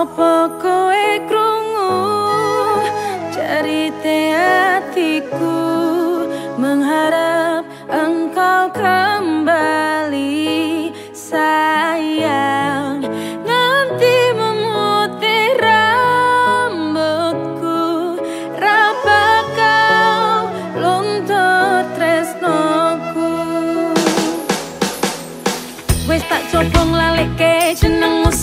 Opo kowe krungu? Cerita hatiku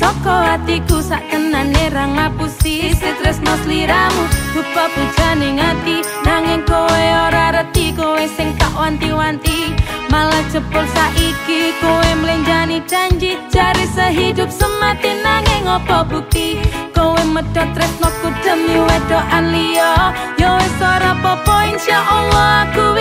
saka hatiku sak tenane ra ngapusi. Stres mas liramu rupa pujane ngati. Nanging kowe ora reti kowe sing tak wanti-wanti. Malah cepol saiki kowe mlenjani janji. Cari sehidup semati nanging opo bukti? Kowe medhot tresnoku demi wedokan liya. Yo wis ora apa-apa insyaallah aku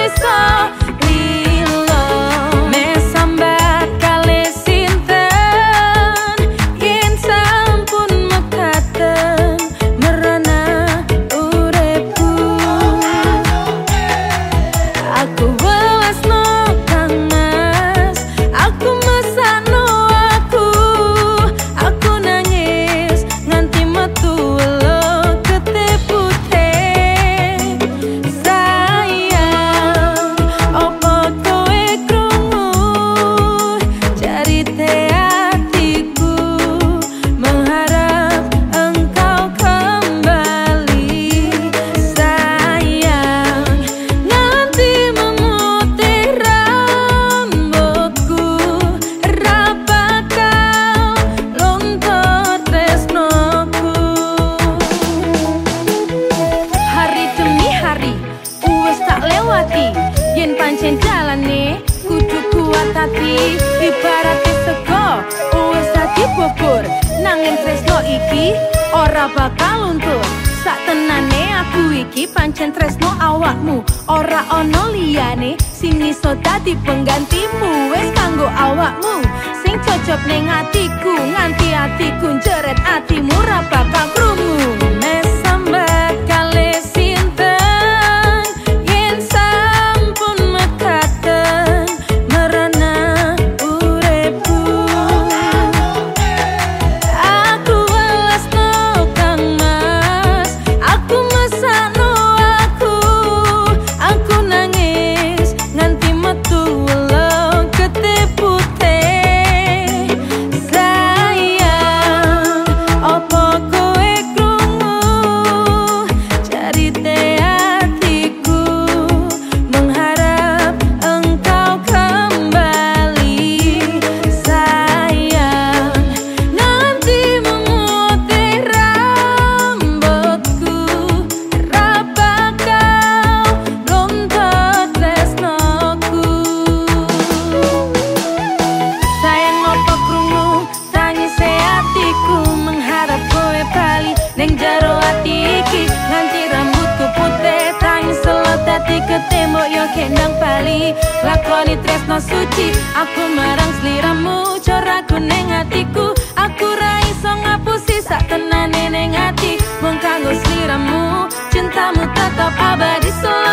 bisa pancen jalane kudu kuat hati. Ibarat sego wis dadi bubur nanging tresno iki ora bakal luntur. Sak tenane aku iki pancen tresno awakmu. Ora ono liyane sing iso dadi penggantimu. Wis kanggo awakmu sing cocok ning atiku nganti atiku jeret kendang bali. Lakoni tresno suci aku marang sliramu cara kuning hatiku aku ra iso ngapusi sak tenane ning ati mung kanggo sliramu cintamu tetap abadi selamanya